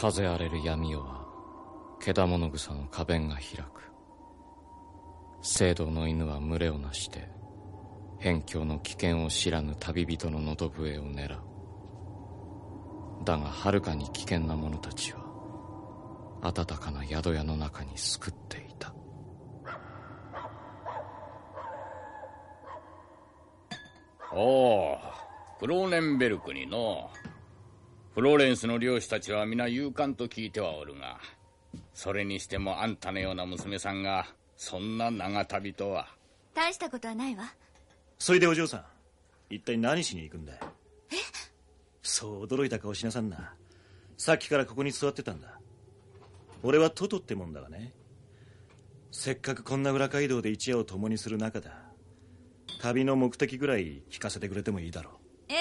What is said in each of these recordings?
風荒れる闇夜は獣草の花弁が開く。聖堂の犬は群れをなして辺境の危険を知らぬ旅人の喉笛を狙う。だがはるかに危険な者たちは暖かな宿屋の中に救っていた。おおクローネンベルクにのフローレンスの漁師たちは皆勇敢と聞いてはおるがそれにしてもあんたのような娘さんがそんな長旅とは。大したことはないわ。それでお嬢さん一体何しに行くんだえ？そう驚いた顔しなさんな。さっきからここに座ってたんだ。俺はトトってもんだがね。せっかくこんな裏街道で一夜を共にする仲だ。旅の目的ぐらい聞かせてくれてもいいだろう。え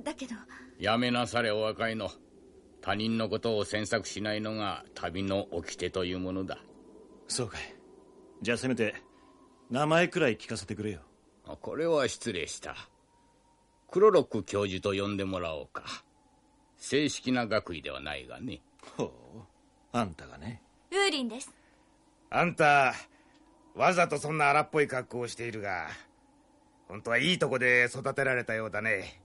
え。だけどやめなされお若いの他人のことを詮索しないのが旅の掟というものだ。そうかい。じゃあせめて名前くらい聞かせてくれよ。これは失礼した。クロロック教授と呼んでもらおうか。正式な学位ではないがね。ほう。あんたがね。ウーリンです。あんたわざとそんな荒っぽい格好をしているが本当はいいとこで育てられたようだね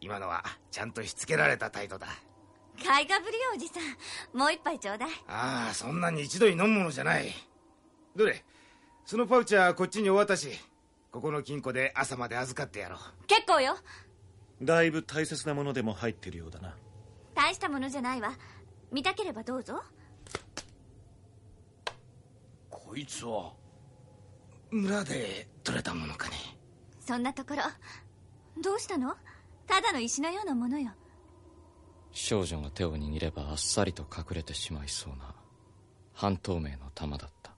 今のはちゃんとしつけられた態度だ。買いがぶりよおじさん。もう一杯ちょうだい。ああそんなに一度に飲むものじゃない。どれ？そのパウチはこっちにお渡し。ここの金庫で朝まで預かってやろう。結構よ。だいぶ大切なものでも入ってるようだな。大したものじゃないわ。見たければどうぞ。こいつは村で取れたものかね。そんなところ。どうしたの？ただの石のようなものよ。少女が手を握ればあっさりと隠れてしまいそうな半透明の玉だった。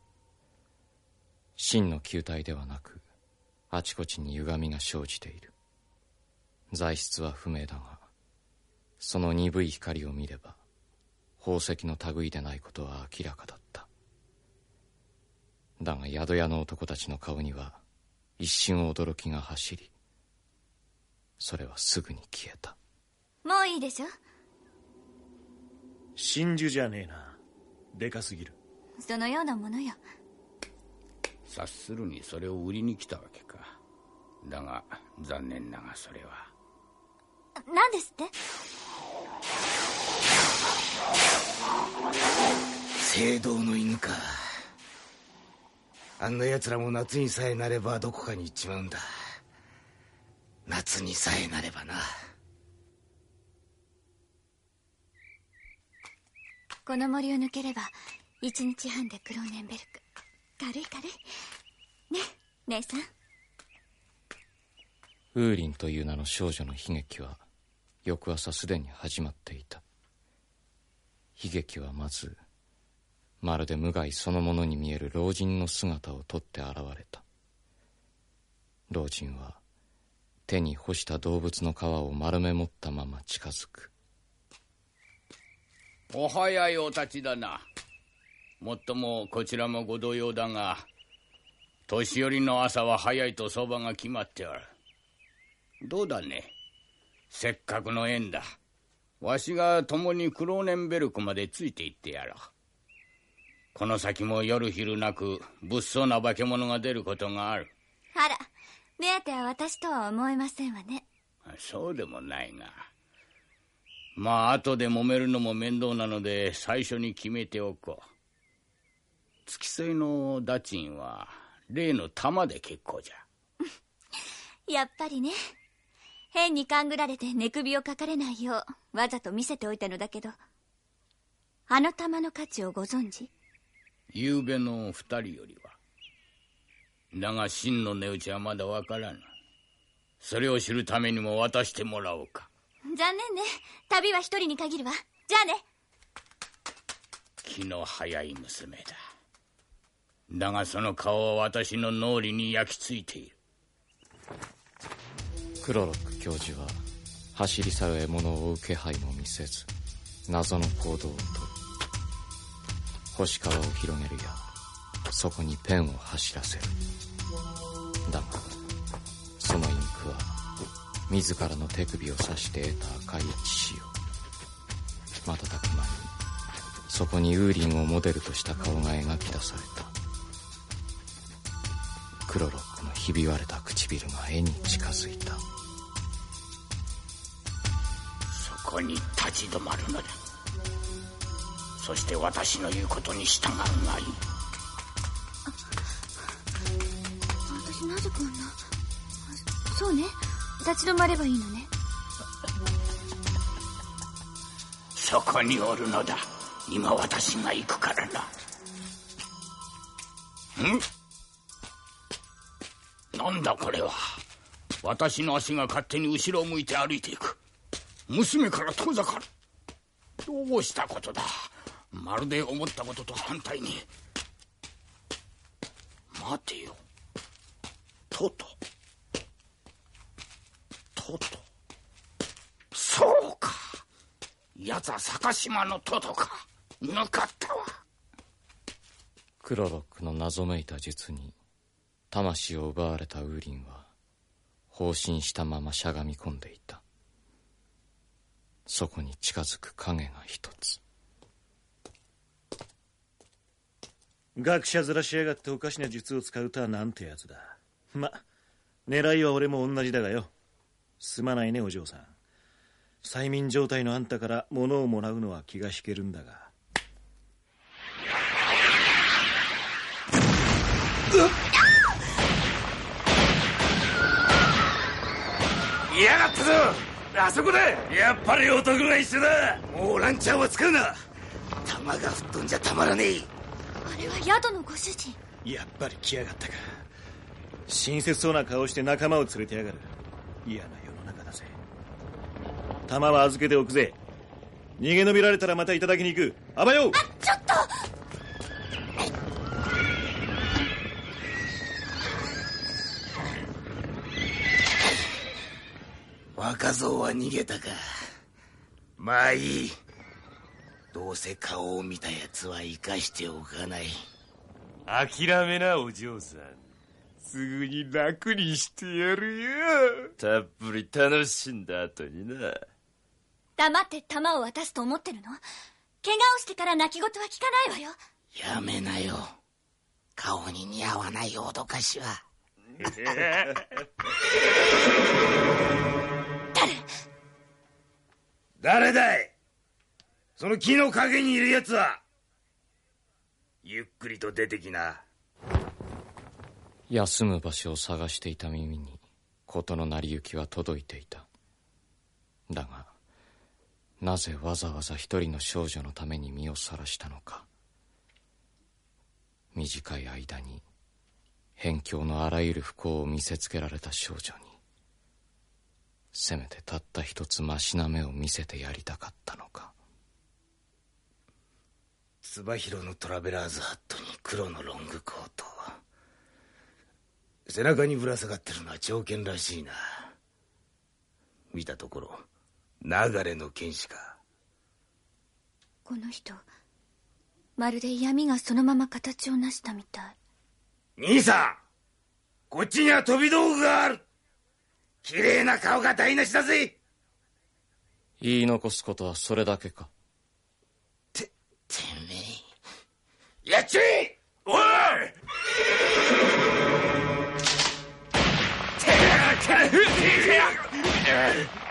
真の球体ではなくあちこちに歪みが生じている。材質は不明だがその鈍い光を見れば宝石の類でないことは明らかだった。だが宿屋の男たちの顔には一瞬驚きが走りそれはすぐに消えた。もういいでしょ？真珠じゃねえな。でかすぎる。そのようなものよ。察するにそれを売りに来たわけか。だが残念ながそれは。何ですって？聖堂の犬か。あんな奴らも夏にさえなればどこかに行っちまうんだ夏にさえなればな。この森を抜ければ一日半でクローネンベルク。軽い軽い。ね姉さん。ウーリンという名の少女の悲劇は翌朝すでに始まっていた。悲劇はまずまるで無害そのものに見える老人の姿をとって現れた。老人は手に干した動物の皮を丸め持ったまま近づく。お早いお立ちだな。もっともこちらもご同様だが年寄りの朝は早いと相場が決まっておる。どうだね？せっかくの縁だ。わしが共にクローネンベルクまでついて行ってやろう。この先も夜昼なく物騒な化け物が出ることがある。あら目当ては私とは思えませんわね。そうでもないがまあ後で揉めるのも面倒なので最初に決めておこう。付き添いのダチンは例の玉で結構じゃ。やっぱりね。変に勘ぐられて寝首をかかれないようわざと見せておいたのだけど。あの玉の価値をご存知？昨べの二人よりはだが真の値打ちはまだわからぬそれを知るためにも渡してもらおうか。残念ね。旅は一人に限るわ。じゃあね。気の早い娘だ。だがその顔は私の脳裏に焼き付いている。クロロック教授は走り去る獲物を追う気配も見せず謎の行動をとる。星川を広げるやそこにペンを走らせる。だがそのインクは自らの手首を刺して得た赤い血潮瞬く間にそこにウーリンをモデルとした顔が描き出された。クロロックのひび割れた唇が絵に近づいた。そこに立ち止まるのだ。そして私の言うことに従うがいい。立ち止まればいいのね。そこにおるのだ。今私が行くからな。ん？んだこれは？私の足が勝手に後ろを向いて歩いていく。娘から遠ざかる。どうしたことだ？まるで思ったことと反対に。待てよ。トトトトそうか。奴は坂島のトトか。抜かったわ。クロロックの謎めいた術に魂を奪われたウーリンは放心したまましゃがみ込んでいた。そこに近づく影が一つ。学者ずらしやがっておかしな術を使うとはなんてやつだ。ま狙いは俺も同じだがよすまないねお嬢さん。催眠状態のあんたから物をもらうのは気が引けるんだが。嫌がったぞ。あそこだ。やっぱり男が一緒だ。もうランチャーは使うな。弾が吹っ飛んじゃたまらねえ。あれは宿のご主人。やっぱり来やがったか。親切そうな顔して仲間を連れてやがる。嫌な弾は預けておくぜ。逃げ延びられたらまたいただきに行く。あばよちょっと！若造は逃げたか。まあいい。どうせ顔を見た奴は生かしておかない。諦めなお嬢さん。すぐに楽にしてやるよ。たっぷり楽しんだ後にな黙って弾を渡すと思ってるの？怪我をしてから泣き言は聞かないわよ。やめなよ。顔に似合わない脅かしは。誰？誰だい？その木の陰にいる奴は。ゆっくりと出てきな。休む場所を探していた耳に事の成り行きは届いていた。だがなぜわざわざ一人の少女のために身をさらしたのか。短い間に辺境のあらゆる不幸を見せつけられた少女にせめてたった一つマシな目を見せてやりたかったのか。つば広のトラベラーズハットに黒のロングコート背中にぶら下がってるのは長剣らしいな。見たところ流れの剣士か。この人まるで闇がそのまま形を成したみたい。兄さんこっちには飛び道具がある。綺麗な顔が台無しだぜ。言い残すことはそれだけか。ててめえ。やっちゃえおい。なん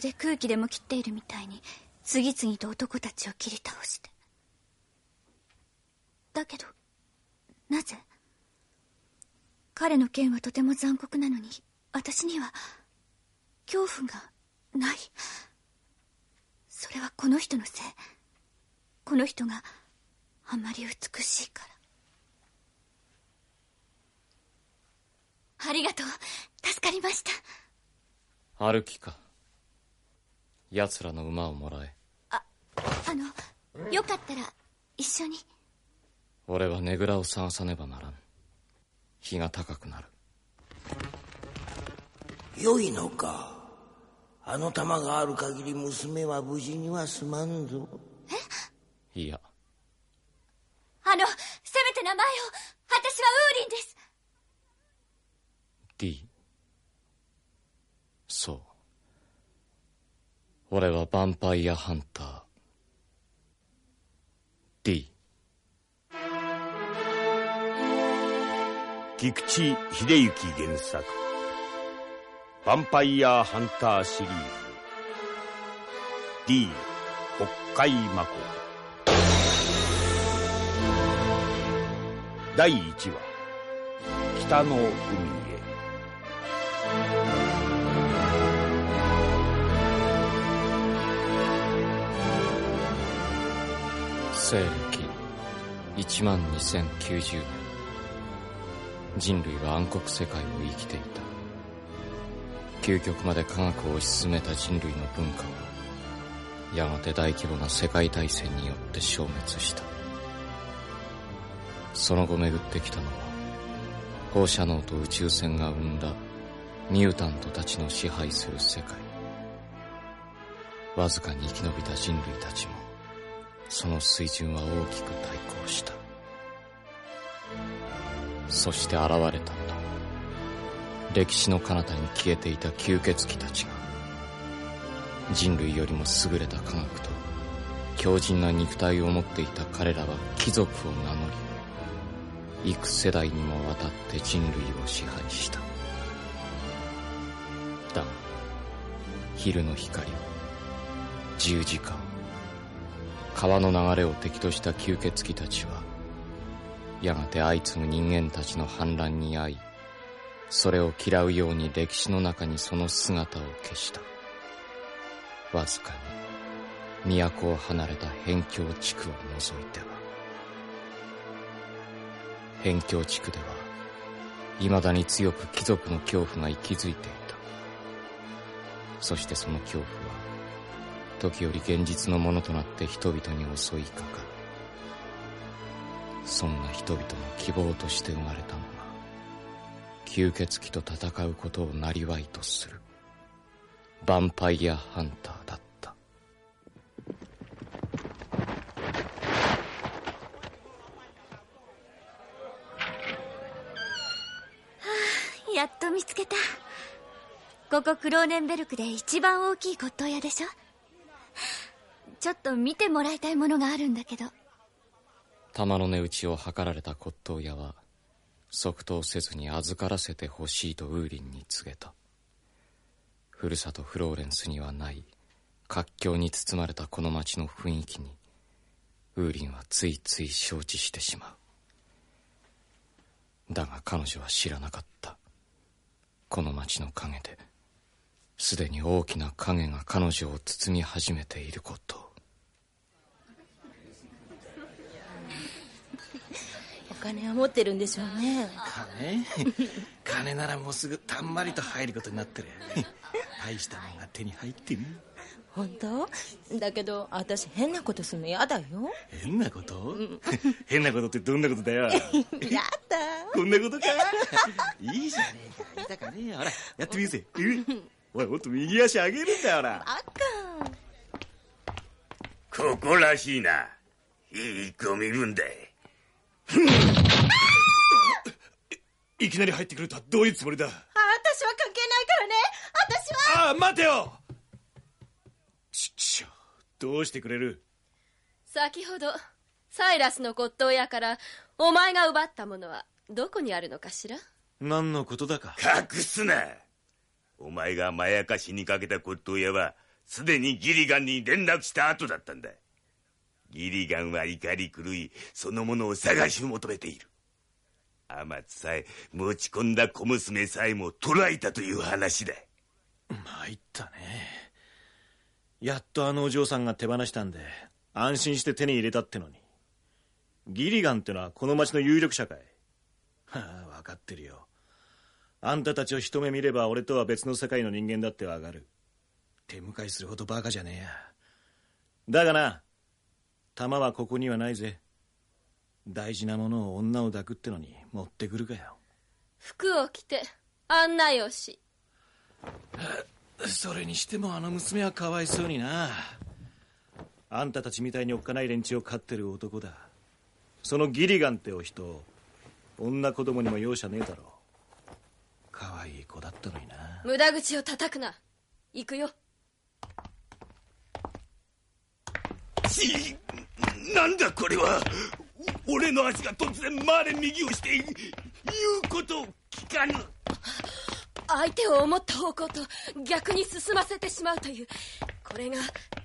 で空気でも切っているみたいに次々と男たちを切り倒して。だけどなぜ？彼の剣はとても残酷なのに私には恐怖がない。それはこの人のせい。この人があまり美しいから。ありがとう。助かりました。歩きか。奴らの馬をもらえ。ああのよかったら一緒に。俺はねぐらを探さねばならん。日が高くなる。良いのか。あの玉がある限り娘は無事には済まんぞ。いや。あのせめて名前を。私はウーリンです。D そう俺はヴァンパイアハンター。D 菊池秀行原作「ヴァンパイアハンター」シリーズ。D 北海魔法。第1話。北の海。西暦1万2090年。人類は暗黒世界を生きていた。究極まで科学を推し進めた人類の文化はやがて大規模な世界大戦によって消滅した。その後巡ってきたのは放射能と宇宙船が生んだミュータントたちの支配する世界。わずかに生き延びた人類たちもその水準は大きく対抗した。そして現れたのだ歴史の彼方に消えていた吸血鬼たちが人類よりも優れた科学と強靭な肉体を持っていた彼らは貴族を名乗り幾世代にもわたって人類を支配した。だが昼の光を十字架を川の流れを敵とした吸血鬼たちはやがて相次ぐ人間たちの反乱に遭いそれを嫌うように歴史の中にその姿を消した。わずかに都を離れた辺境地区を除いては。辺境地区では未だに強く貴族の恐怖が息づいていた。そしてその恐怖は時折現実のものとなって人々に襲いかかる。そんな人々の希望として生まれたのが吸血鬼と戦うことをなりわいとするヴァンパイアハンターだった。はあやっと見つけた。ここクローネンベルクで一番大きい骨董屋でしょ？ちょっと見てもらいたいものがあるんだけど。玉の値打ちを図られた骨董屋は即答せずに預からせてほしいとウーリンに告げた。ふるさとフローレンスにはない活況に包まれたこの街の雰囲気にウーリンはついつい承知してしまう。だが彼女は知らなかった。この街の陰ですでに大きな影が彼女を包み始めていることをお金は持ってるんでしょうね。金？金ならもうすぐたんまりと入ることになってる。大したもんが手に入ってね。本当？だけど私変なことするの嫌だよ。変なこと、変なことってどんなことだよ。やだ。こんなことか？いいじゃねえか。いたかね。えほらやってみるぜうん。おいもっと右足上げるんだよほら。あかここらしいな。いい子見るんだい きなり入ってくるとはどういうつもりだ？あ私は関係ないからね。私は。ああ待てよ！ちっちょどうしてくれる？先ほどサイラスの骨董屋からお前が奪ったものはどこにあるのかしら？何のことだか？隠すな！お前がまやかしにかけた骨董屋はすでにギリガンに連絡した後だったんだギリガンは怒り狂いそのものを探し求めている。天津さえ持ち込んだ小娘さえも捕らえたという話だ。参ったね。やっとあのお嬢さんが手放したんで安心して手に入れたってのに。ギリガンってのはこの町の有力者かい。はあ分かってるよ。あんたたちを一目見れば俺とは別の世界の人間だってわかる。手向かいするほどバカじゃねえや。だがな玉はここにはないぜ。大事なものを女を抱くってのに持ってくるかよ。服を着て案内をし。それにしてもあの娘はかわいそうにな。あんたたちみたいにおっかない連中を飼ってる男だ。そのギリガンってお人女子供にも容赦ねえだろ可愛い子だったのにな。無駄口を叩くな。行くよ。ちなんだこれは。俺の足が突然回れ右をして言うことを聞かぬ。相手を思った方向と逆に進ませてしまうという。これが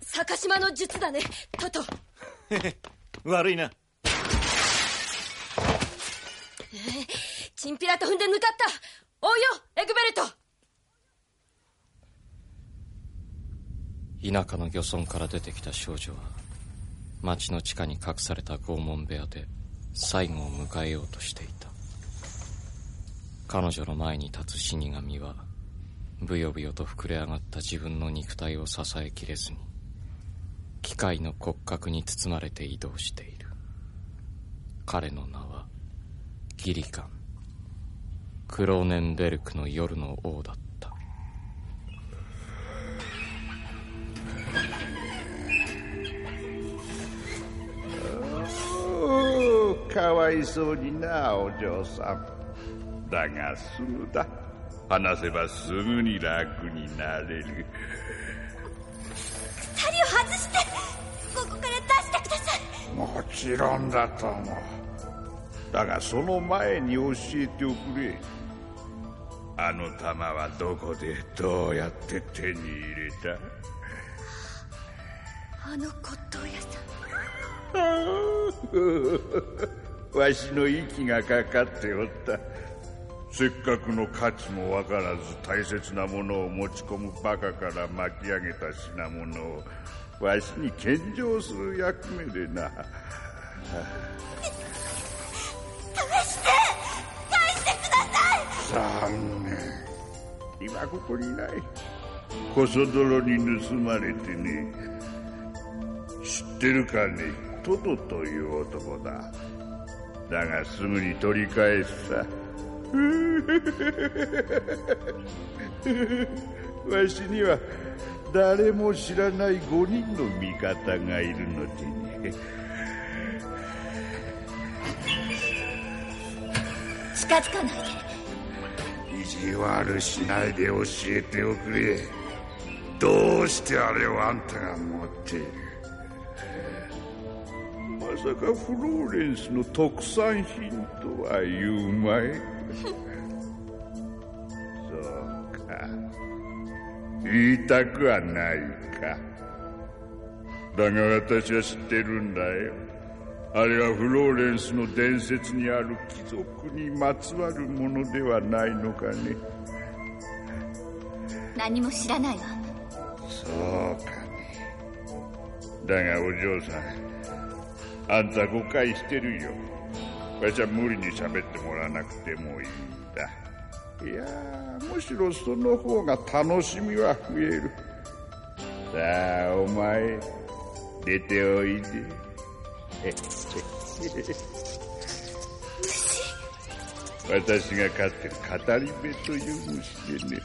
坂島の術だね。トト。悪いな。えーチンピラと踏んで抜かった。追うよエグベルト。田舎の漁村から出てきた少女は町の地下に隠された拷問部屋で最後を迎えようとしていた。彼女の前に立つ死神はブヨブヨと膨れ上がった自分の肉体を支えきれずに機械の骨格に包まれて移動している。彼の名はギリガン。クローネンベルクの夜の王だった。かわいそうになお嬢さん。だがすぐだ。話せばすぐに楽になれる。針を外してここから出してください。もちろんだと思う。だがその前に教えておくれ。あの玉はどこでどうやって手に入れた？あの骨董屋さん わしの息がかかっておった。せっかくの価値もわからず大切なものを持ち込むバカから巻き上げた品物をわしに献上する役目でな。返して返してください。残念。今ここにない。こそ泥に盗まれてね。知ってるかね。トトという男だだがすぐに取り返すさ。わしには誰も知らない5人の味方がいるのでね。近づかないで。意地悪しないで教えておくれ。どうしてあれをあんたが持っている？まさかフローレンスの特産品とは言うまい。そうか。言いたくはないか。だが私は知ってるんだよ。あれはフローレンスの伝説にある貴族にまつわるものではないのかね。何も知らないわ。そうか。ねだがお嬢さんあんた誤解してるよ。わしは無理に喋ってもらわなくてもいいんだ。いやむしろその方が楽しみは増える。さあお前出ておいで。私が飼ってる語り部という虫でね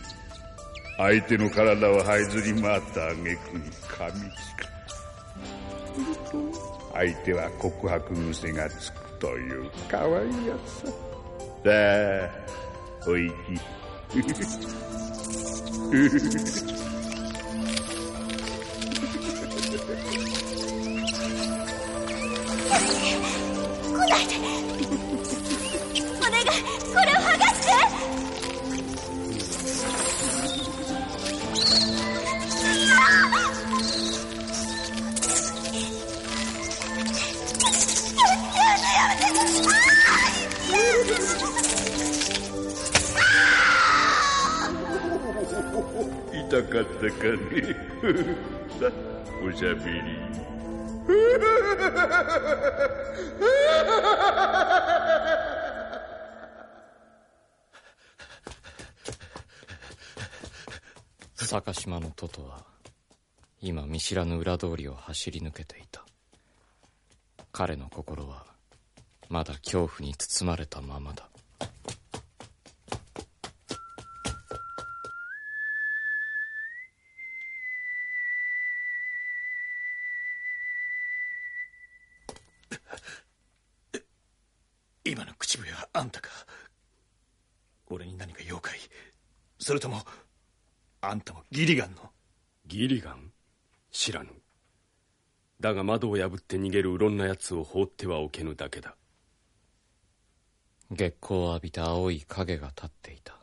相手の体を這いずり回った挙句に噛みつく。すると相手は告白癖がつくというかわいやつさ。さあおいきかったかね。さおしゃべり。坂島のトトは今見知らぬ裏通りを走り抜けていた。彼の心はまだ恐怖に包まれたままだ。今の口笛はあんたか。俺に何か妖怪。それともあんたもギリガンの。ギリガン？知らぬ。だが窓を破って逃げるうろんな奴を放ってはおけぬだけだ。月光を浴びた青い影が立っていた。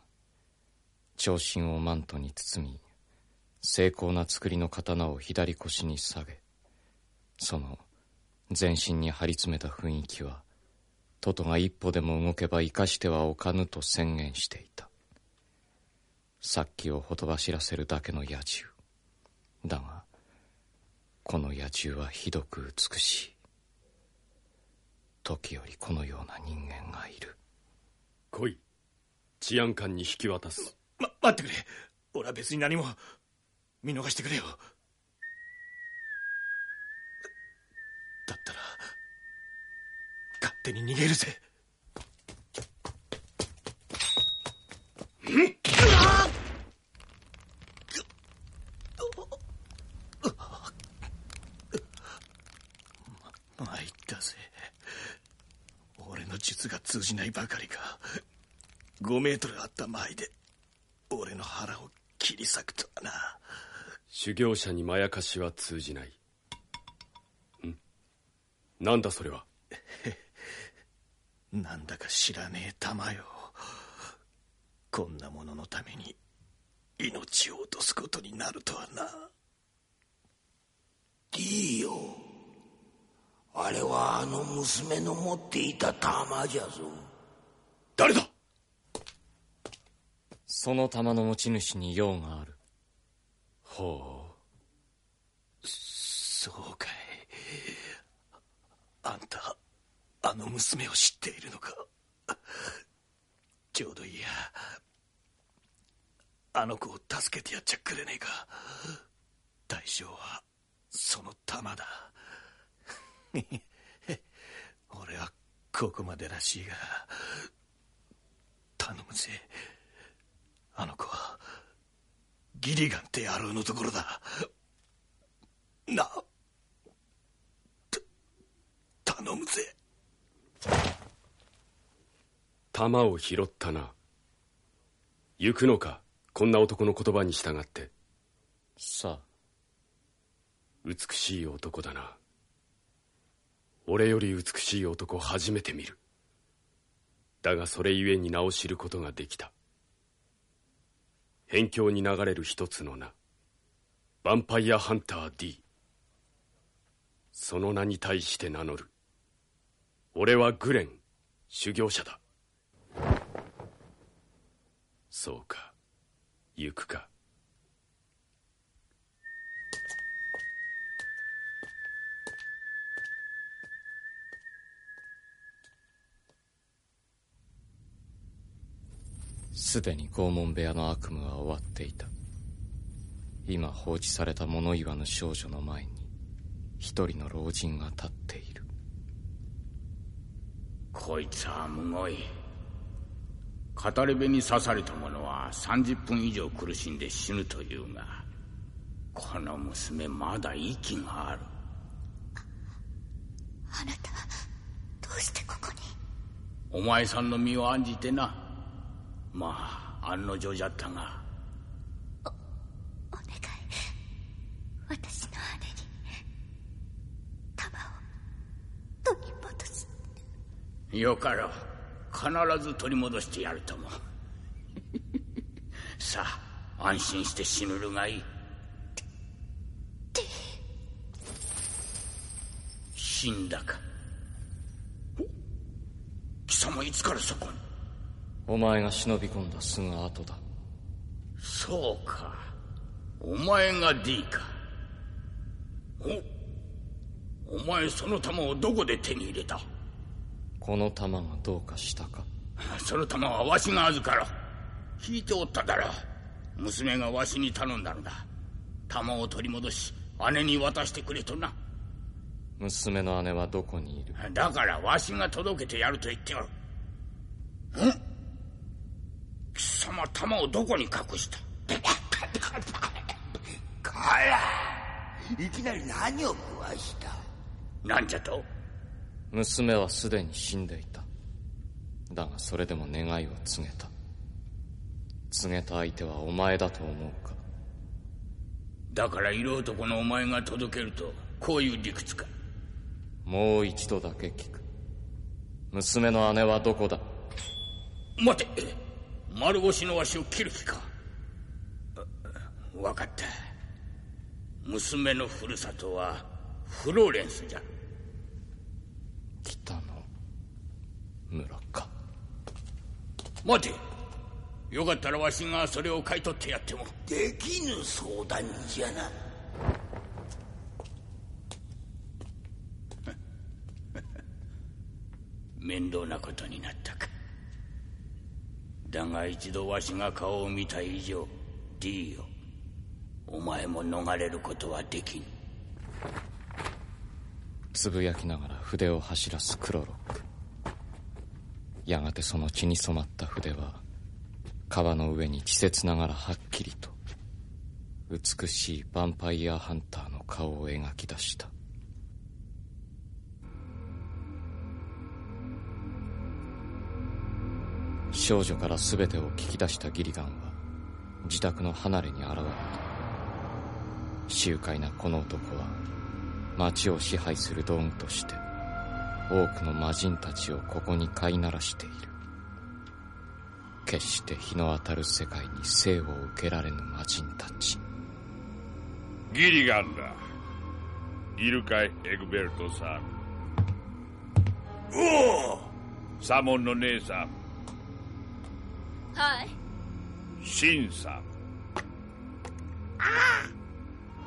長身をマントに包み精巧な作りの刀を左腰に下げその全身に張り詰めた雰囲気はトトが一歩でも動けば生かしてはおかぬと宣言していた。殺気をほとばしらせるだけの野獣。だがこの野獣はひどく美しい。時よりこのような人間がいる。来い。治安官に引き渡す。ま待ってくれ。俺は別に何も。見逃してくれよ。だったら勝手に逃げるぜ。ま参ったぜ。俺の術が通じないばかりか。5メートルあった前で俺の腹を切り裂くとはな。修行者にまやかしは通じない。ん？なんだそれは？なんだか知らねえ玉よ。こんなもののために命を落とすことになるとはな。いいよ。あれはあの娘の持っていた玉じゃぞ。誰だ？その玉の持ち主に用がある。ほう。そうかい。あんたあの娘を知っているのか。ちょうどいいや。あの子を助けてやっちゃくれねえか。大将はその玉だ。俺はここまでらしいが。頼むぜ。あの子はギリガンって野郎のところだ。な頼むぜ。玉を拾ったな。行くのかこんな男の言葉に従って。さあ美しい男だな。俺より美しい男初めて見る。だがそれゆえに名を知ることができた。辺境に流れる一つの名。ヴァンパイアハンター D その名に対して名乗る。俺はグレン修行者だ。そうか。行くか。すでに拷問部屋の悪夢は終わっていた。今放置された物言わぬ少女の前に一人の老人が立っている。こいつはむごい語り部に刺された者は30分以上苦しんで死ぬというがこの娘まだ息がある。あなたどうしてここに？お前さんの身を案じてな。まあ案の定じゃったが。おお願い。私の姉に玉を取り戻す。よかろう必ず取り戻してやるとも。さあ安心して死ぬるがいい。死んだか。貴様いつからそこに？お前が忍び込んだすぐ後だ。そうか。お前が D か。お？お前その玉をどこで手に入れた？この玉がどうかしたか。その玉はわしが預かろう。聞いておっただろう。娘がわしに頼んだのだ。玉を取り戻し姉に渡してくれとな。娘の姉はどこにいる？だからわしが届けてやると言っておる。ん？貴様玉をどこに隠した？からいきなり何を食わしたなんじゃと娘はすでに死んでいた。だがそれでも願いを告げた。告げた相手はお前だと思うか？だから色男のお前が届けるとこういう理屈か。もう一度だけ聞く。娘の姉はどこだ？待て。丸腰のわしを切る気か。分かった。娘のふるさとはフローレンスじゃ北の村か。待て。よかったらわしがそれを買い取ってやってもできぬ相談じゃな。面倒なことになったか。だが一度わしが顔を見た以上 D よ。お前も逃れることはできんつぶやきながら筆を走らすクロロック。やがてその血に染まった筆は川の上に稚拙ながらはっきりと美しいヴァンパイアハンターの顔を描き出した。少女から全てを聞き出したギリガンは自宅の離れに現れた。醜快なこの男は町を支配する道具として多くの魔人たちをここに飼いならしている。決して日の当たる世界に生を受けられぬ魔人たち。ギリガンだ。いるかいエグベルトさん。おお！サモンの姉さん。はい。シンさん。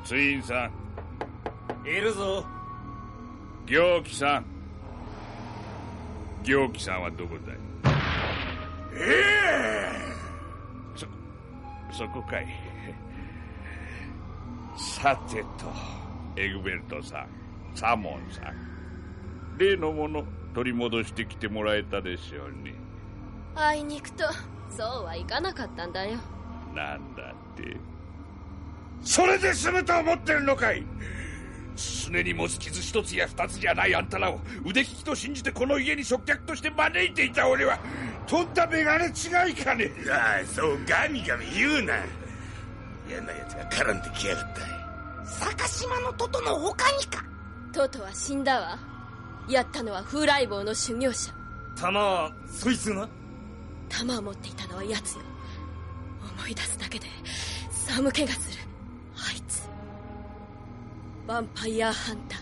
ツインさんいるぞ。行基さん。行基さんはどこだい？えそそこかい。さてとエグベルトさんサモンさん。例のもの取り戻してきてもらえたでしょうねあいに行くとそうはいかなかったんだよ。なんだって？それで済むと思ってるのかい？すねに持つ傷一つや二つじゃないあんたらを腕利きと信じてこの家に食客として招いていた俺はとんだメガネ違いかねああそうガミガミ言うな。嫌な奴が絡んできやがった。坂島のトトの他にか。トトは死んだわ。やったのは風来坊の修行者。弾はそいつが？弾を持っていたのは奴よ。思い出すだけで寒気がする。あいつヴァンパイアハンター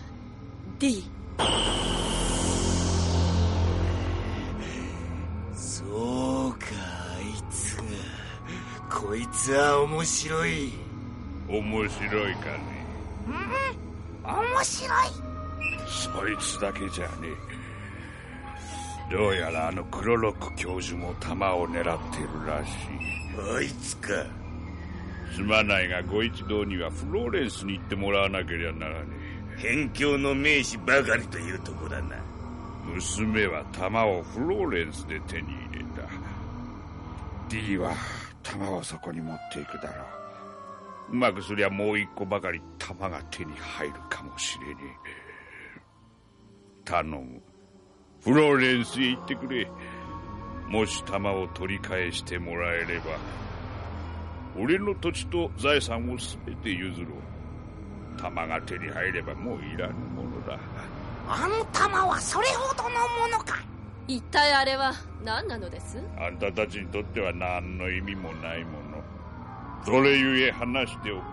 D そうかあいつがこいつは面白い。面白いかね。うん？面白い？そいつだけじゃねえ。どうやらあのクロロック教授も弾を狙ってるらしい。あいつかすまないがご一同にはフローレンスに行ってもらわなけりゃならね辺境の名士ばかりというとこだな。娘は弾をフローレンスで手に入れた。D は弾をそこに持っていくだろう。うまくすりゃもう一個ばかり弾が手に入るかもしれねえ。頼む。フローレンスへ行ってくれ。もし弾を取り返してもらえれば俺の土地と財産を全て譲ろう。弾が手に入ればもういらぬものだ。あの玉はそれほどのものか。一体あれは何なのです？あんたたちにとっては何の意味もないもの。それゆえ話しておこ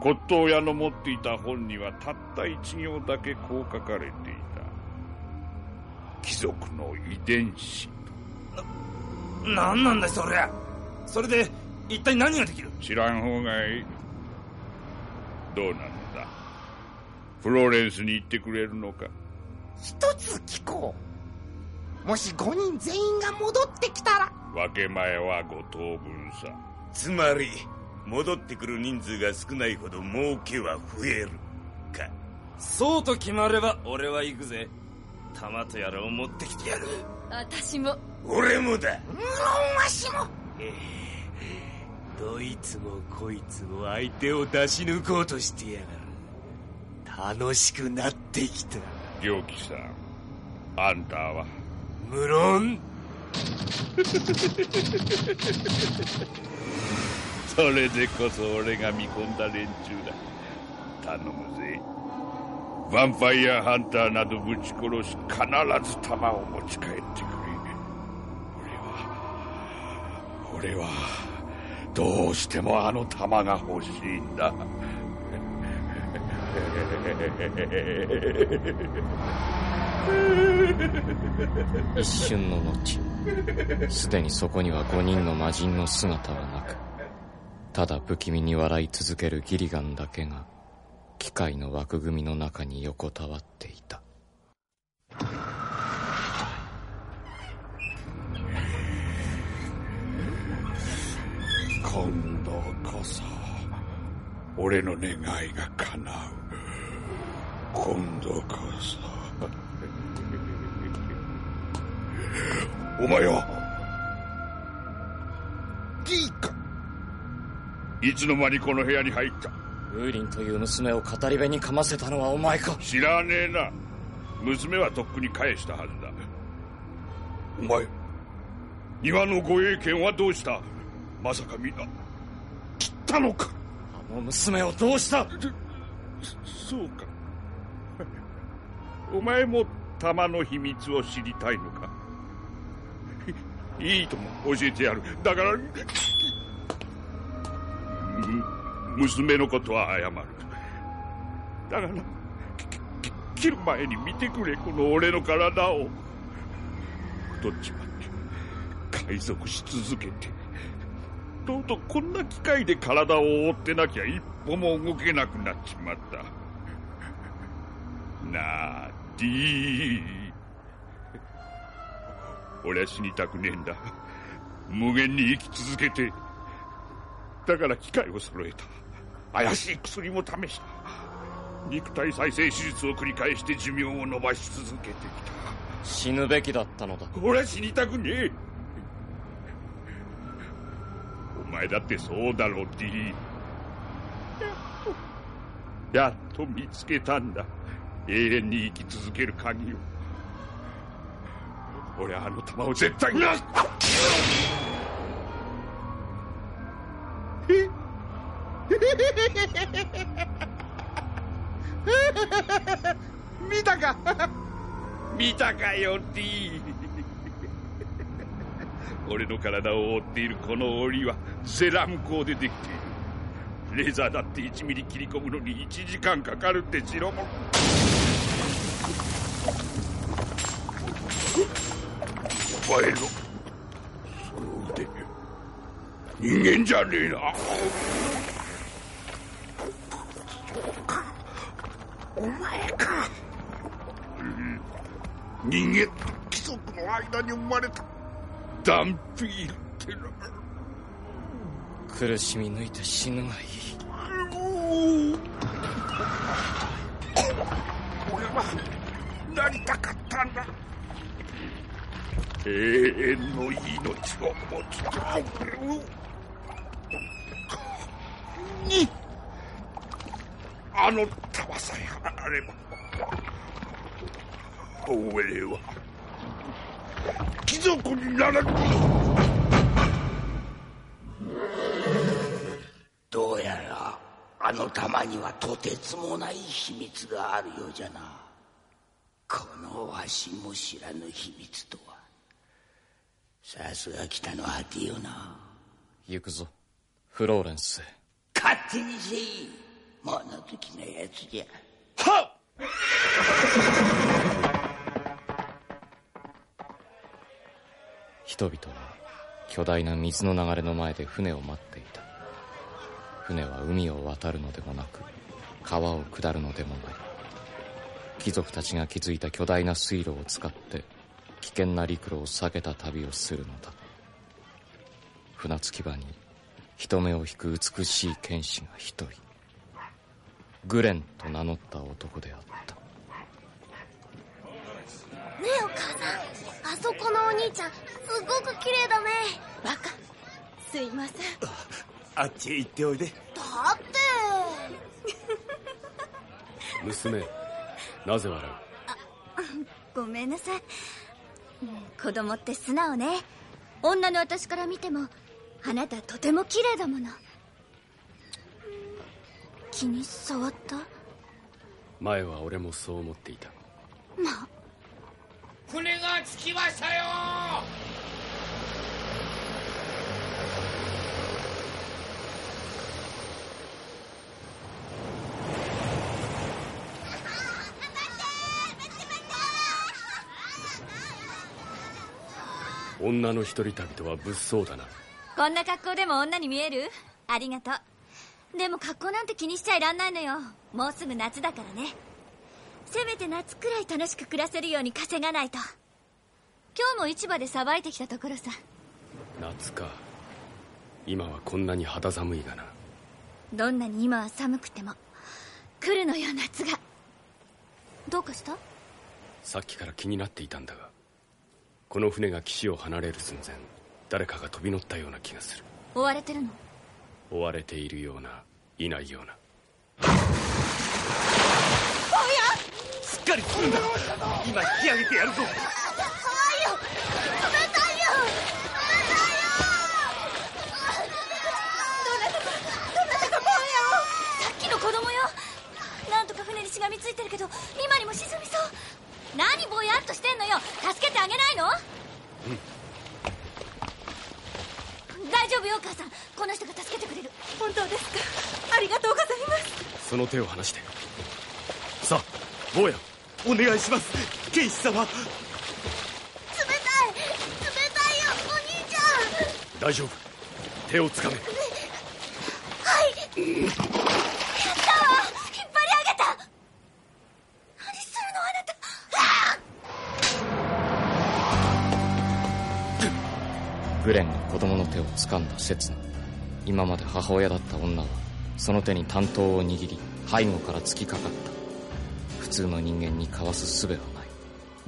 う。骨董屋の持っていた本にはたった一行だけこう書かれていた。貴族の遺伝子。何なんだそりゃそれで一体何ができる？知らん方がいい。どうなのだ？フローレンスに行ってくれるのか？一つ聞こう。もし5人全員が戻ってきたら？分け前は五等分さ。つまり戻ってくる人数が少ないほど儲けは増えるか。そうと決まれば俺は行くぜ。玉とやらを持ってきてやる。私も。俺もだ。無論わしもどいつもこいつも相手を出し抜こうとしてやがる。楽しくなってきた。良樹さんあんたは。無論。それでこそ俺が見込んだ連中だ。頼むぜ。ヴァンパイアハンターなどぶち殺し必ず弾を持ち帰ってくれ。俺は俺はどうしてもあの弾が欲しいんだ。一瞬の後すでにそこには5人の魔人の姿はなくただ不気味に笑い続けるギリガンだけが機械の枠組みの中に横たわっていた。今度こそ俺の願いが叶う。今度こそ。お前は D かいつの間にこの部屋に入った。ウーリンという娘を語り部にかませたのはお前か。知らねえな。娘はとっくに返したはずだ。お前庭の護衛権はどうした？まさかみんな切ったのか？あの娘をどうした？そうか。お前も玉の秘密を知りたいのか？いいとも教えてやる。だから娘のことは謝る。だがな切る前に見てくれこの俺の体を。太っちまって海賊し続けてとうとうこんな機械で体を覆ってなきゃ一歩も動けなくなっちまった。なあディー。俺は死にたくねえんだ。無限に生き続けて。だから機械を揃えた。怪しい薬も試した。肉体再生手術を繰り返して寿命を延ばし続けてきた。死ぬべきだったのだ。俺は死にたくねえお前だってそうだろディーやっと見つけたんだ。永遠に生き続ける鍵を。俺はあの弾を絶対に。え？見たか？見たかよディ俺の体を覆っているこの檻はゼラム鋼でできている。レーザーだって1ミリ切り込むのに1時間かかるって白物お前のその腕人間じゃねえな。お前か、うん、人間と貴族の間に生まれたダンピールってな苦しみ抜いて死ぬがいい俺はなりたかったんだ。永遠の命を。持つにあの束さえ離れば。俺は。貴族にならぬどうやらあの玉にはとてつもない秘密があるようじゃな。このわしも知らぬ秘密とは。さすが北の果てよな。行くぞ。フローレンス勝手にせい。物好きなやつじゃ。はっ人々は巨大な水の流れの前で船を待っていた。船は海を渡るのでもなく川を下るのでもない。貴族たちが築いた巨大な水路を使って危険な陸路を避けた旅をするのだ。船着き場に人目を引く美しい剣士が一人グレンと名乗った男であった。ねえお母さん。あそこのお兄ちゃんすごく綺麗だね。バカすいません。あっちへ行っておいで。だって。娘なぜ笑ごめんなさい。子供って素直ね。女の私から見てもあなたとても綺麗だもの。気に障った？う前は俺もそう思っていた。まあ船が着きましたよ。女の一人旅とは物騒だな。こんな格好でも女に見える？ありがとう。でも格好なんて気にしちゃいらんないのよ。もうすぐ夏だからねせめて夏くらい楽しく暮らせるように稼がないと。今日も市場でさばいてきたところさ。夏か。今はこんなに肌寒いがな。どんなに今は寒くても来るのよ夏が。どうかした？さっきから気になっていたんだがこの船が岸を離れる寸前誰かが飛び乗ったような気がする。追われてるの？追われているようないないようなかりするんだ。今引き上げてやるぞ。怖いよ冷たいよよどなたかどなたかをさっきの子供よ。なんとか船にしがみついてるけど今にも沈みそう。何ぼやっとしてんのよ。助けてあげないの？大丈夫よお母さん。この人が助けてくれる。本当ですか。ありがとうございます。その手を離して。さあ坊やお願いします。剣士様。冷たい。冷たいよお兄ちゃん。大丈夫。手をつかめ。はい。やったわ。引っ張り上げた。何するのあなた。グレンが子供の手を掴んだ刹那。今まで母親だった女はその手に担当を握り背後から突きかかった。普通の人間にかわす術はない。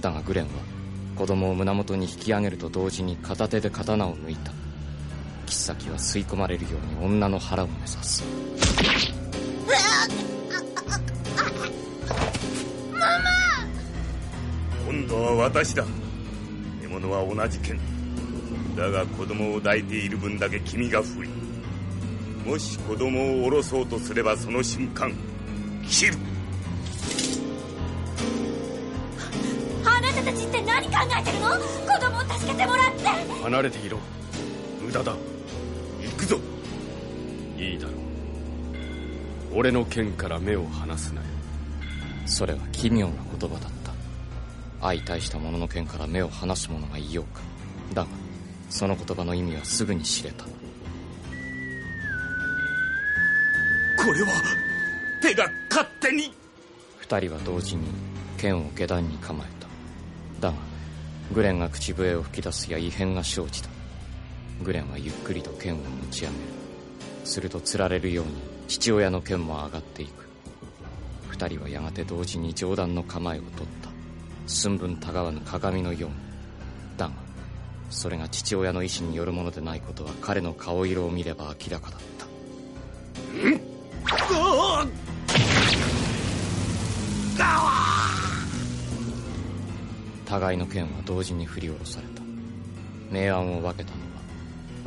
だがグレンは子供を胸元に引き上げると同時に片手で刀を抜いた。切っ先は吸い込まれるように女の腹を目指す。ママ今度は私だ。獲物は同じ剣。だが子供を抱いている分だけ君が不利。もし子供を下ろそうとすればその瞬間切る。たたちって何考えてるの？子供を助けてもらって。離れていろ。無駄だ。行くぞ。いいだろう。俺の剣から目を離すなよ。それは奇妙な言葉だった。相対した者の剣から目を離す者がいようか。だがその言葉の意味はすぐに知れた。これは手が勝手に。二人は同時に剣を下段に構えグレンが口笛を吹き出すや異変が生じた。グレンはゆっくりと剣を持ち上げる。するとつられるように父親の剣も上がっていく。二人はやがて同時に上段の構えを取った。寸分たがわぬ鏡のように。だがそれが父親の意志によるものでないことは彼の顔色を見れば明らかだった。んっ互いの剣は同時に振り下ろされた。明暗を分けたのは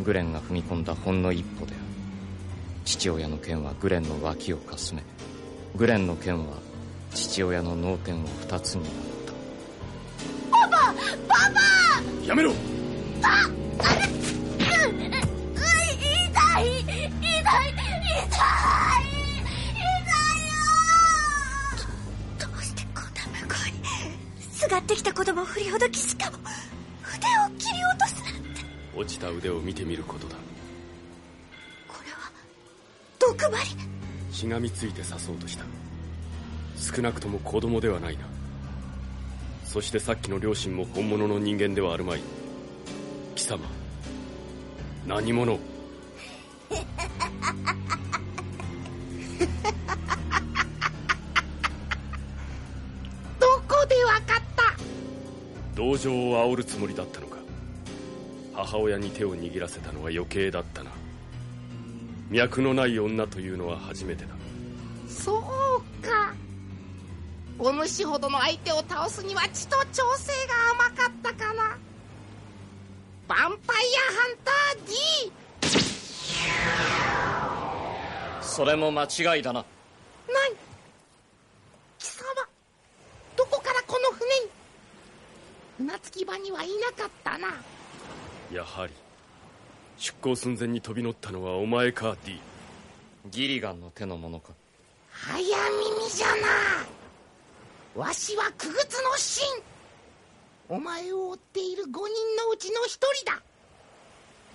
グレンが踏み込んだほんの一歩である。父親の剣はグレンの脇をかすめグレンの剣は父親の脳天を二つになった。パパパパ！やめろ！ああれ！うう痛い痛い痛いがってきた子供を振りほどきしかも腕を切り落とすなんて。落ちた腕を見てみることだ。これは毒針。しがみついて刺そうとした。少なくとも子供ではないな。そしてさっきの両親も本物の人間ではあるまい。貴様何者？同情を煽るつもりだったのか。母親に手を握らせたのは余計だったな。脈のない女というのは初めてだ。そうか。お主ほどの相手を倒すには血と調整が甘かったかな。ヴァンパイアハンター D それも間違いだな何貴様どこからこの船に船着き場にはいなかったな。やはり出港寸前に飛び乗ったのはお前か D ギリガンの手のものか。早耳じゃな。わしは傀儡の神。お前を追っている5人のうちの1人だ。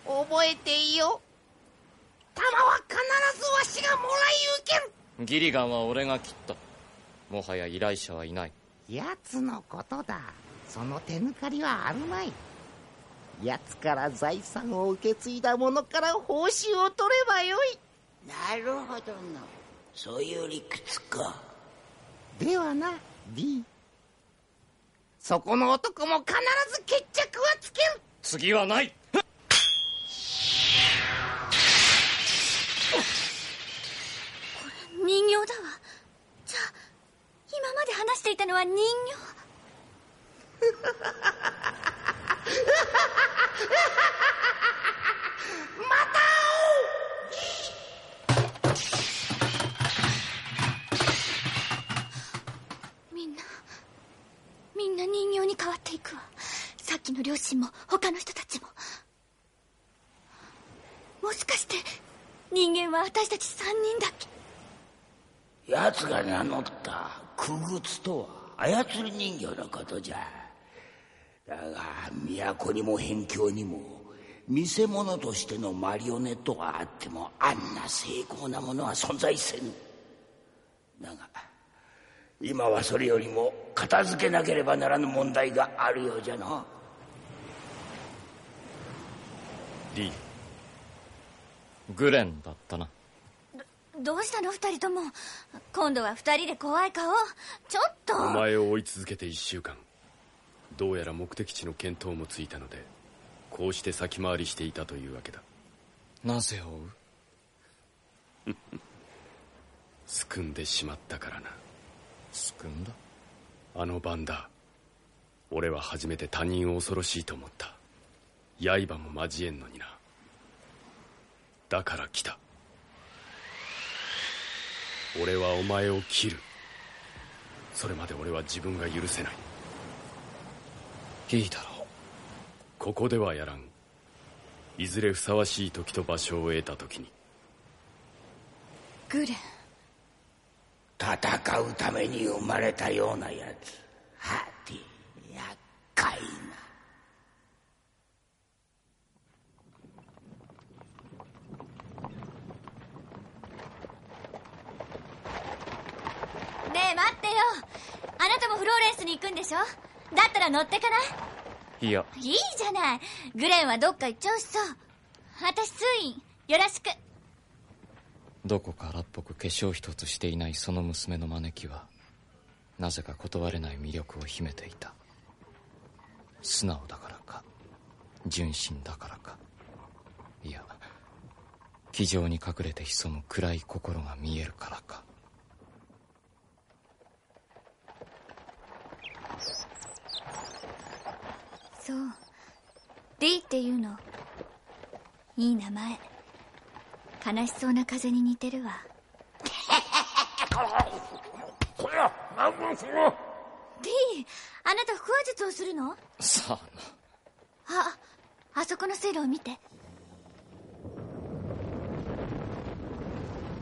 覚えていよ。弾は必ずわしがもらい受ける。ギリガンは俺が切った。もはや依頼者はいない。奴のことだその手抜かりはあるまい。奴から財産を受け継いだ者から報酬を取ればよい。なるほどなそういう理屈か。ではな D そこの男も必ず決着はつける。次はない。人形だわ。じゃあ今まで話していたのは人またみんなみんな人形に変わっていくわ。さっきの両親も他の人たちも。もしかして人間は私たち3人だけ？奴が名乗った傀儡とは操り人形のことじゃ。だが都にも辺境にも見せ物としてのマリオネットがあってもあんな精巧なものは存在せぬ。だが今はそれよりも片付けなければならぬ問題があるようじゃな D グレンだったな。どうしたの？二人とも。今度は二人で怖い顔。ちょっと。お前を追い続けて1週間どうやら目的地の見当もついたのでこうして先回りしていたというわけだ。なぜ追う？すくんでしまったからな。すくんだ？あの晩だ。俺は初めて他人を恐ろしいと思った。刃も交えんのにな。だから来た。俺はお前を切る。それまで俺は自分が許せないいいだろう。ここではやらん。いずれふさわしい時と場所を得た時に。グレン。戦うために生まれたようなやつ。ハティ厄介な。ねえ待ってよ。あなたもフローレンスに行くんでしょ？だったら乗ってかない？いや。いいじゃない。グレンはどっか行っちゃうしさ私通院。よろしく。どこか荒っぽく化粧一つしていないその娘の招きはなぜか断れない魅力を秘めていた。素直だからか純真だからか。いや気丈に隠れて潜む暗い心が見えるからかそう。D っていうの。いい名前。悲しそうな風に似てるわ。D あなた腹話術をするの？さあなああそこの水路を見て。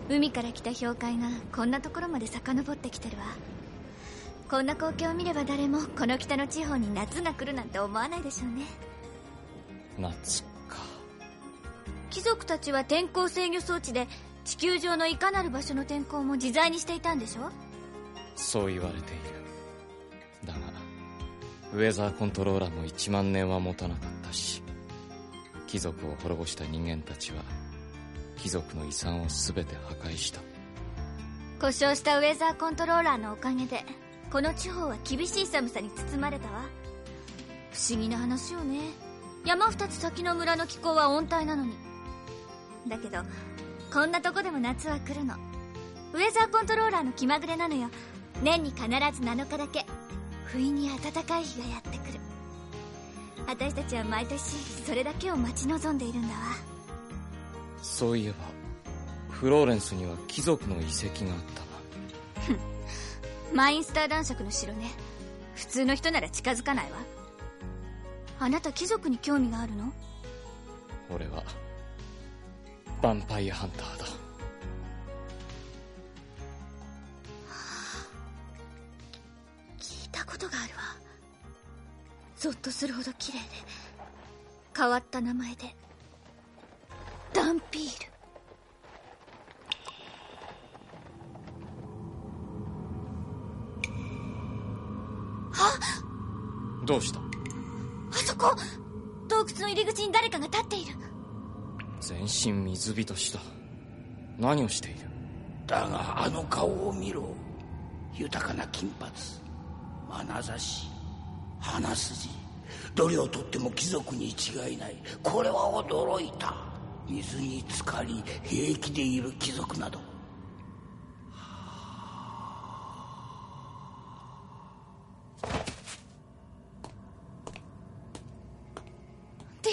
海から来た氷海がこんなところまで遡ってきてるわこんな光景を見れば誰もこの北の地方に夏が来るなんて思わないでしょうね。夏か。貴族たちは天候制御装置で地球上のいかなる場所の天候も自在にしていたんでしょ？そう言われている。だがウェザーコントローラーも1万年は持たなかったし貴族を滅ぼした人間たちは貴族の遺産を全て破壊した。故障したウェザーコントローラーのおかげでこの地方は厳しい寒さに包まれたわ。不思議な話よね。山二つ先の村の気候は温帯なのに。だけどこんなとこでも夏は来るの。ウェザーコントローラーの気まぐれなのよ。年に必ず7日だけ。不意に暖かい日がやってくる。私たちは毎年それだけを待ち望んでいるんだわ。そういえばフローレンスには貴族の遺跡があったな。マインスター男爵の城ね。普通の人なら近づかないわ。あなた貴族に興味があるの？俺はヴァンパイアハンターだ。聞いたことがあるわ。ゾッとするほど綺麗で変わった名前でダンピールどうした？あそこ？洞窟の入り口に誰かが立っている。全身水浸しだ。何をしている？だがあの顔を見ろ。豊かな金髪。眼差し。鼻筋。どれをとっても貴族に違いない。これは驚いた。水に浸かり平気でいる貴族などディ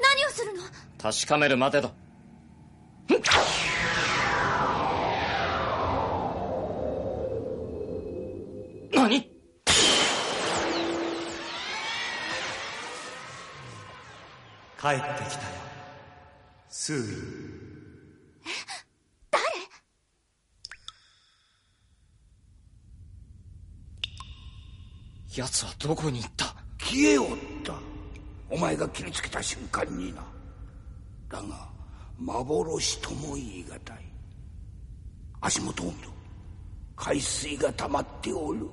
何をするの確かめるまでだ。何？帰ってきたよ。スー。イ誰？奴はどこに行った？消えおった。お前が切りつけた瞬間になだが幻とも言い難い。足元を見ろ海水が溜まっておる。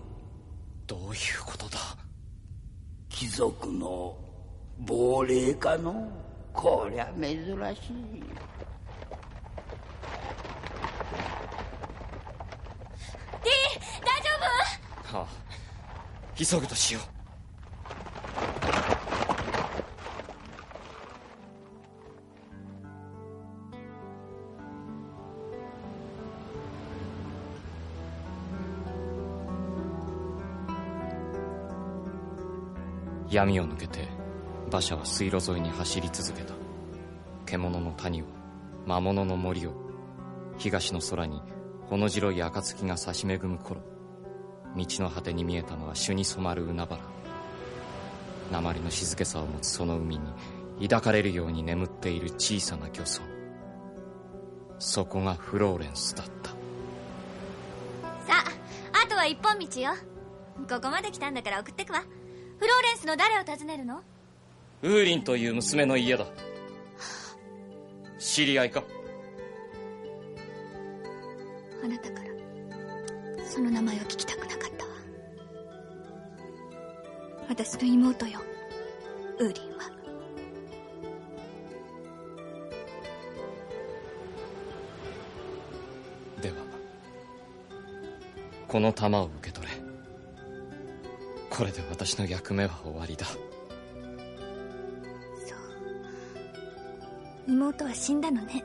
どういうことだ？貴族の亡霊かの？こりゃ珍しい。ディ大丈はあ急ぐとしよう闇を抜けて馬車は水路沿いに走り続けた。獣の谷を魔物の森を東の空にほの白い暁が差し恵む頃道の果てに見えたのは朱に染まる海原。鉛の静けさを持つその海に抱かれるように眠っている小さな漁村。そこがフローレンスだった。さああとは一本道よ。ここまで来たんだから送ってくわ。フローレンスの誰を訪ねるの？ウーリンという娘の家だ。知り合いか？あなたから。その名前を聞きたくなかったわ。私の妹よ。ウーリンは。ではこの玉を受け取れこれで私の役目は終わりだ。妹は死んだのね。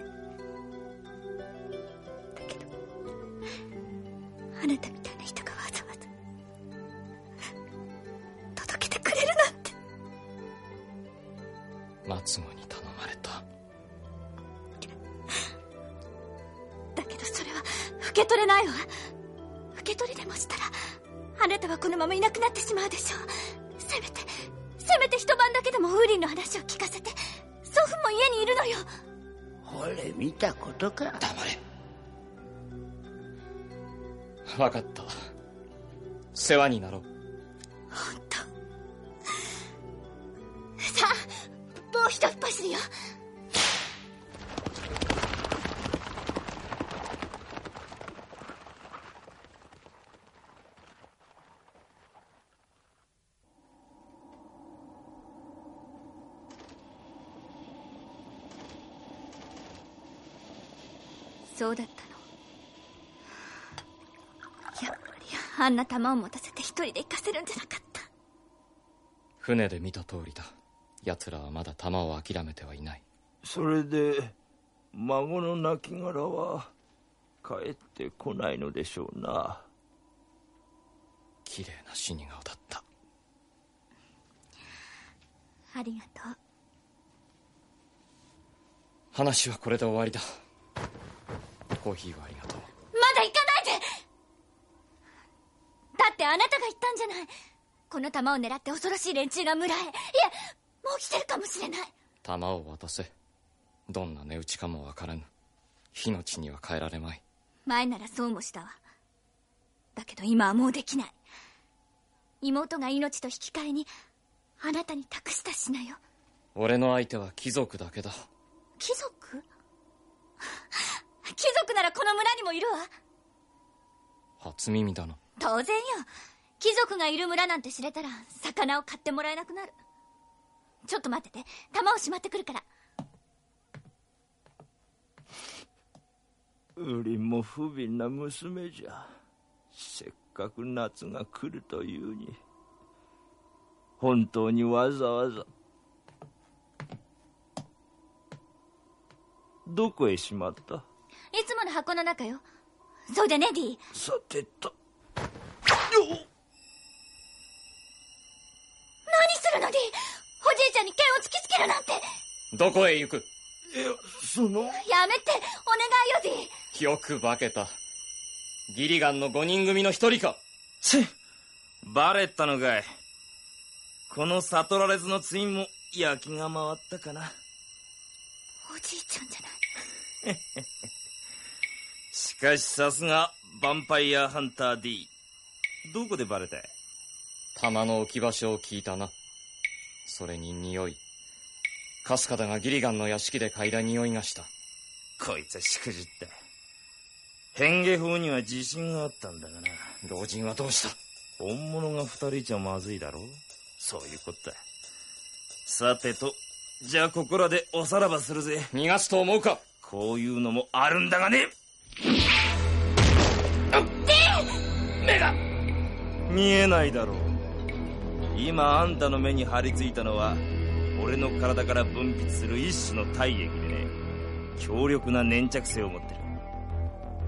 世話になろう。本当。さあもう一っ走りよ。そうだったのやっぱりあんな玉を持たせて一人で行かせるんじゃなかった。船で見た通りだ。奴らはまだ弾を諦めてはいない。それで孫の亡骸は帰ってこないのでしょうな。綺麗な死に顔だった。ありがとう。話はこれで終わりだ。コーヒーはありがとうまだ行かないでだってあなたが言ったんじゃない。この弾を狙って恐ろしい連中が村へ。いえもう来てるかもしれない。弾を渡せ。どんな値打ちかもわからぬ。命には変えられまい。前ならそうもしたわ。だけど今はもうできない。妹が命と引き換えにあなたに託した品よ。俺の相手は貴族だけだ。貴族？貴族ならこの村にもいるわ。初耳だな当然よ。貴族がいる村なんて知れたら魚を買ってもらえなくなる。ちょっと待ってて。玉をしまってくるから。ウリも不憫な娘じゃ。せっかく夏が来るというに。本当にわざわざ。どこへしまった？いつもの箱の中よ。そうでねディさてと何するのディおじいちゃんに剣を突きつけるなんて。どこへ行く？いやその？やめて。お願いよディよく化けた。ギリガンの5人組の一人か。チッ。バレったのかいこの悟られずのツインも焼きが回ったかな。おじいちゃんじゃない。しかしさすがヴァンパイアハンター D どこでバレた弾の置き場所を聞いたな。それに匂い。かすかだがギリガンの屋敷で嗅いだ匂いがした。こいつはしくじった。変化法には自信があったんだがな。老人はどうした？本物が二人じゃまずいだろそういうことださてとじゃあここらでおさらばするぜ。逃がすと思うか？こういうのもあるんだがね。目が見えないだろう。今あんたの目に張り付いたのは俺の体から分泌する一種の体液でね。強力な粘着性を持ってる。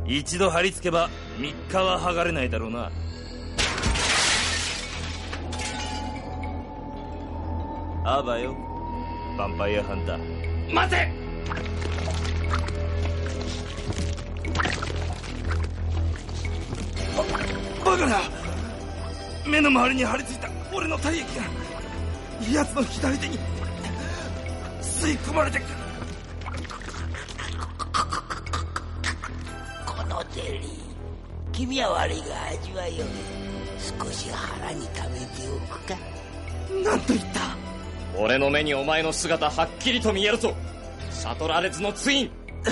一度貼り付けば3日は剥がれないだろうな。あばよ。ヴァンパイアハンター。待て！バカな目の周りに張り付いた俺の体液が奴の左手に吸い込まれてくこのゼリー君は悪いが味わいよ少し腹に溜めておくか。なんと言った？俺の目にお前の姿はっきりと見えるぞ。悟られずのツイン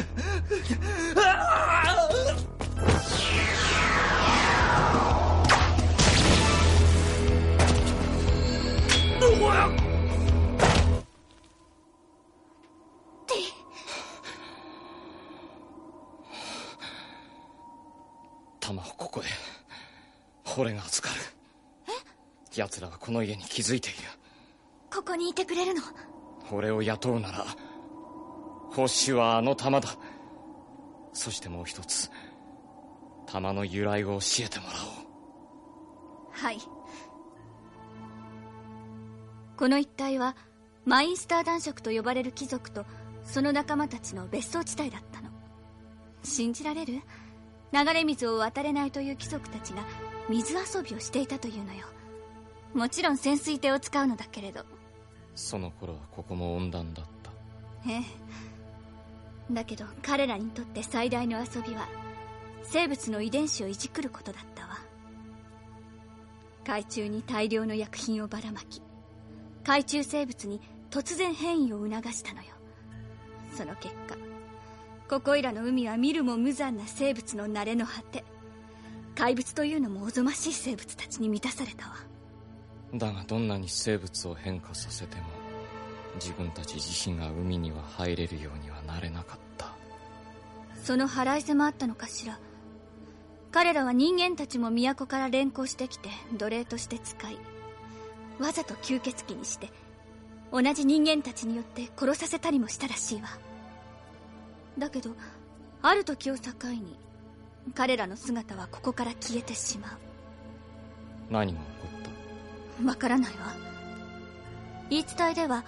俺が預かる。奴らはこの家に気づいている。ここにいてくれるの？俺を雇うなら報酬はあの玉だ。そしてもう一つ玉の由来を教えてもらおう。はい。この一帯はマインスター男爵と呼ばれる貴族とその仲間たちの別荘地帯だったの。信じられる？流れ水を渡れないという貴族たちが水遊びをしていたというのよ。もちろん潜水艇を使うのだけれど。その頃はここも温暖だった。ええ。だけど彼らにとって最大の遊びは生物の遺伝子をいじくることだったわ。海中に大量の薬品をばらまき海中生物に突然変異を促したのよ。その結果ここいらの海は見るも無残な生物の慣れの果て怪物というのもおぞましい生物たちに満たされたわ。だがどんなに生物を変化させても自分たち自身が海には入れるようにはなれなかった。その腹いせもあったのかしら。彼らは人間たちも都から連行してきて奴隷として使いわざと吸血鬼にして同じ人間たちによって殺させたりもしたらしいわ。だけどある時を境に彼らの姿はここから消えてしまう。何が起こっわからないわ。言い伝えでは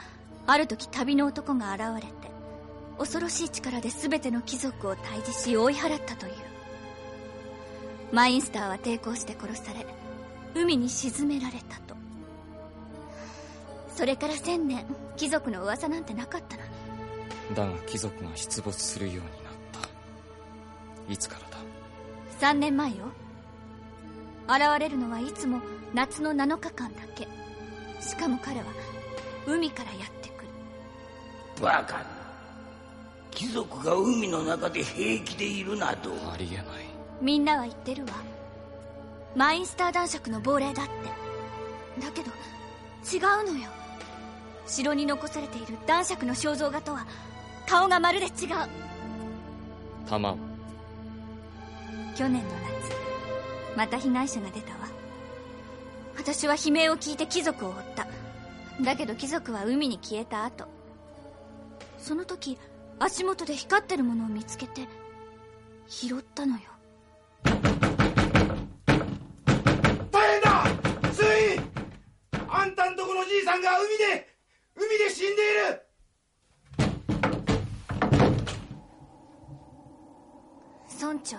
ある時旅の男が現れて恐ろしい力で全ての貴族を退治し追い払ったという。マインスターは抵抗して殺され海に沈められたと。それから千年貴族の噂なんてなかったのに。ただが貴族が出没するようになった。いつからだ？3年前よ。現れるのはいつも夏の7日間だけ。しかも彼は海からやってくる。バカな貴族が海の中で平気でいるなど。ありえない。みんなは言ってるわ。マインスター男爵の亡霊だって。だけど違うのよ。城に残されている男爵の肖像画とは顔がまるで違う。玉は去年の夏また被害者が出たわ。私は悲鳴を聞いて貴族を追った。だけど貴族は海に消えた後。その時足元で光ってるものを見つけて拾ったのよ。大変だ！ついあんたんとこのじいさんが海で海で死んでいる！村長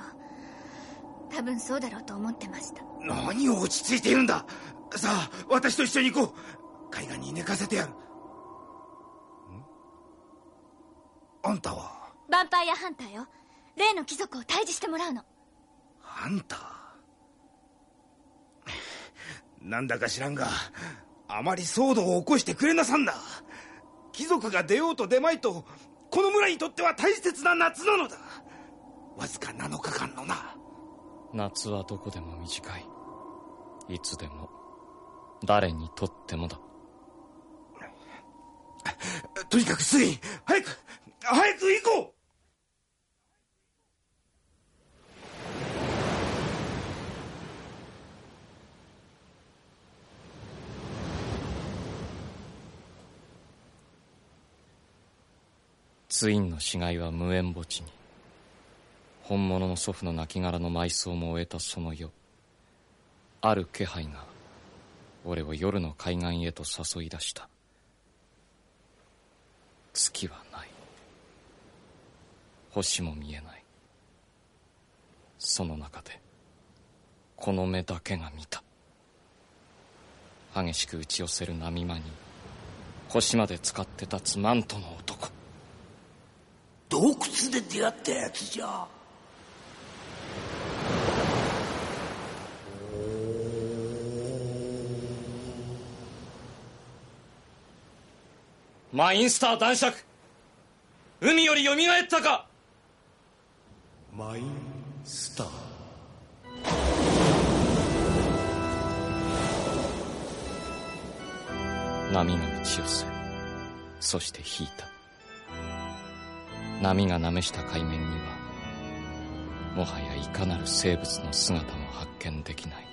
多分そうだろうと思ってました。何を落ち着いているんだ。さあ私と一緒に行こう。海岸に寝かせてやる。あんたは？ヴァンパイアハンターよ。例の貴族を退治してもらうの。あんたなんだか知らんがあまり騒動を起こしてくれなさんな。貴族が出ようと出まいとこの村にとっては大切な夏なのだ。わずか7日間のな夏はどこでも短い。いつでも誰にとってもだ。とにかくスイ早く早く行こう！ツインの死骸は無縁墓地に本物の祖父の亡骸の埋葬も終えたその夜ある気配が俺を夜の海岸へと誘い出した。月はない。星も見えない。その中でこの目だけが見た。激しく打ち寄せる波間に腰まで使って立つマントの男。洞窟で出会ったやつじゃ。マインスター男爵。海より蘇ったか。マインスター。波が打ち寄せ。そして引いた。波がなめした海面にはもはやいかなる生物の姿も発見できない。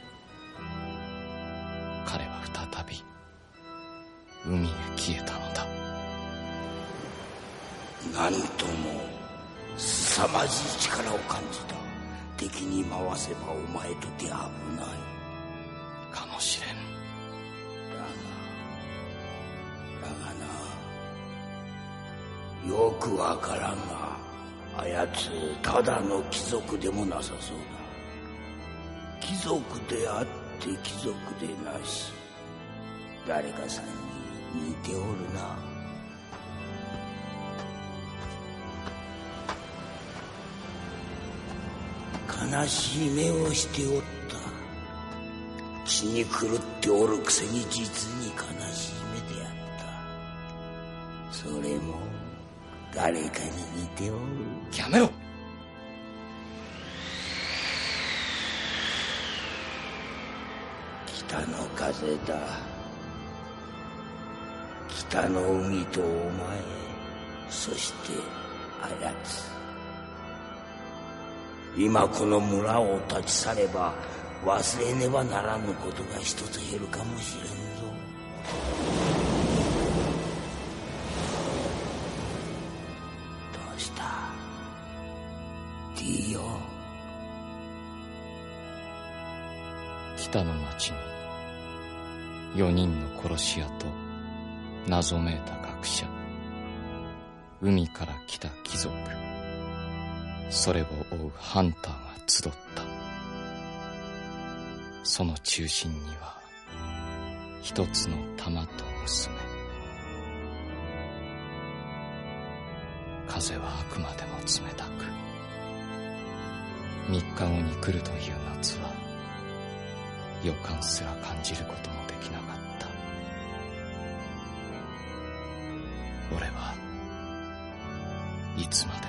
彼は再び海へ消えたのだなんとも凄まじい力を感じた。敵に回せばお前とて危ない。かもしれん。だがな。よくわからんがあやつただの貴族でもなさそうだ。貴族であって貴族でなし。誰かさんに似ておるな。悲しい目をしておった。血に狂っておるくせに実に悲しい目であった。それも誰かに似ておる。やめろ。北の風だ。北の海とお前そしてあやつ今この村を立ち去れば忘れねばならぬことが一つ減るかもしれんぞ。どうした？ディオ北の町に。4人の殺し屋と謎めいた学者。海から来た貴族。それを追うハンターが集った。その中心には一つの玉と娘。風はあくまでも冷たく三日後に来るという夏は予感すら感じることもできなかった。俺はいつまでも